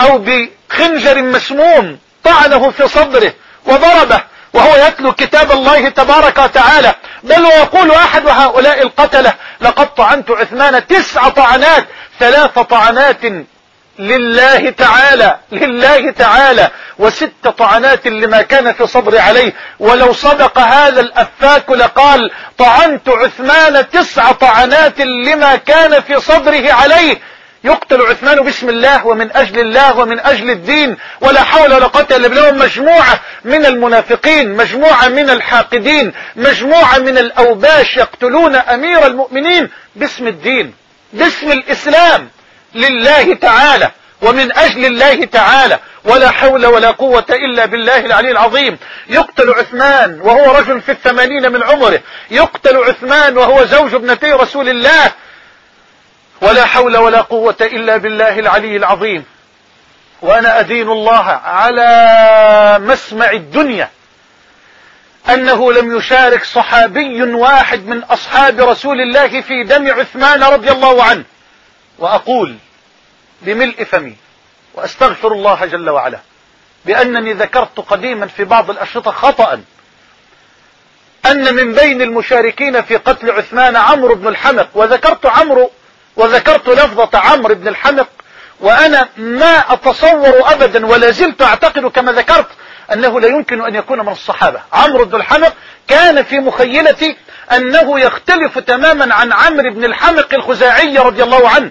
أو بخنجر مسموم طعنه في صدره وضربه وهو يتلو كتاب الله تبارك وتعالى. بل ويقول أحد هؤلاء القتلة لقد طعنت عثمان تسع طعنات ثلاث طعنات لله تعالى لله تعالى وست طعنات لما كان في صبري عليه. ولو صدق هذا الأفاك لقال طعنت عثمان تسع طعنات لما كان في صدره عليه. يقتل عثمان باسم الله ومن أجل الله ومن أجل الدين ولا حول ولا قوة إلا بالله. مجموعة من المنافقين مجموعة من الحاقدين مجموعة من الأوباش يقتلون أمير المؤمنين باسم الدين باسم الإسلام لله تعالى ومن أجل الله تعالى. ولا حول ولا قوة إلا بالله العلي العظيم. يقتل عثمان وهو رجل في الثمانين من عمره. يقتل عثمان وهو زوج ابنتي رسول الله. ولا حول ولا قوة إلا بالله العلي العظيم. وأنا أدين الله على مسمع الدنيا. أنه لم يشارك صحابي واحد من أصحاب رسول الله في دم عثمان رضي الله عنه. وأقول بملء فمي وأستغفر الله جل وعلا بأنني ذكرت قديما في بعض الأشرطة خطأ. أن من بين المشاركين في قتل عثمان عمرو بن الحمق وذكرت عمرو وذكرت لفظة عمرو بن الحمق وأنا ما أتصور أبدا ولا زلت أعتقد كما ذكرت أنه لا يمكن أن يكون من الصحابة. عمرو بن الحمق كان في مخيلتي أنه يختلف تماما عن عمرو بن الحمق الخزاعي رضي الله عنه.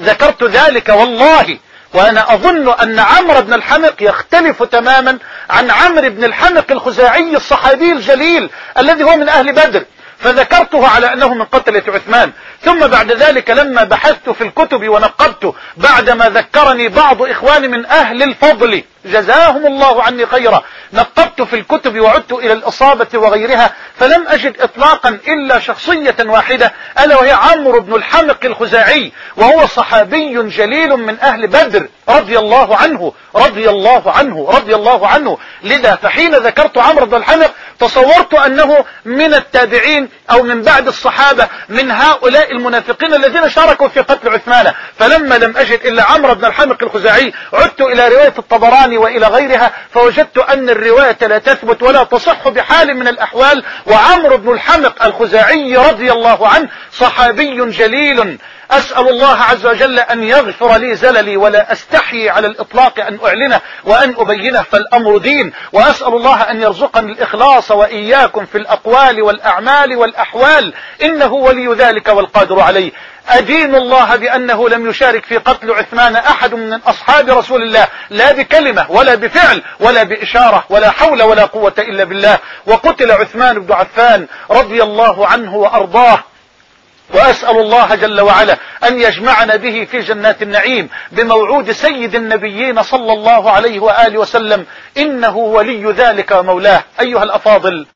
ذكرت ذلك والله وأنا أظن أن عمرو بن الحمق يختلف تماما عن عمرو بن الحمق الخزاعي الصحابي الجليل الذي هو من أهل بدر. فذكرته على أنه من قتلة عثمان. ثم بعد ذلك لما بحثت في الكتب ونقبت بعدما ذكرني بعض إخواني من أهل الفضل جزاهم الله عني خيرا نقبت في الكتب وعدت إلى الإصابة وغيرها فلم أجد إطلاقا إلا شخصية واحدة ألا وهي عمرو بن الحمق الخزاعي وهو صحابي جليل من أهل بدر. رضي الله عنه رضي الله عنه رضي الله عنه. لذا فحين ذكرت عمرو بن الحمق تصورت أنه من التابعين أو من بعد الصحابة من هؤلاء المنافقين الذين شاركوا في قتل عثمان. فلما لم أجد إلا عمرو بن الحمق الخزاعي عدت إلى رواية الطبراني وإلى غيرها فوجدت أن الرواية لا تثبت ولا تصح بحال من الأحوال. وعمرو بن الحمق الخزاعي رضي الله عنه صحابي جليل. أسأل الله عز وجل أن يغفر لي زللي ولا أستحي على الإطلاق أن أعلنه وأن أبينه فالأمر دين. وأسأل الله أن يرزقني الإخلاص وإياكم في الأقوال والأعمال والأحوال. إنه ولي ذلك والقادر عليه. أدين الله بأنه لم يشارك في قتل عثمان أحد من أصحاب رسول الله لا بكلمة ولا بفعل ولا بإشارة ولا حول ولا قوة إلا بالله. وقتل عثمان بن عفان رضي الله عنه وأرضاه. وأسأل الله جل وعلا أن يجمعنا به في جنات النعيم بموعود سيد النبيين صلى الله عليه وآله وسلم. إنه ولي ذلك ومولاه. أيها الأفاضل.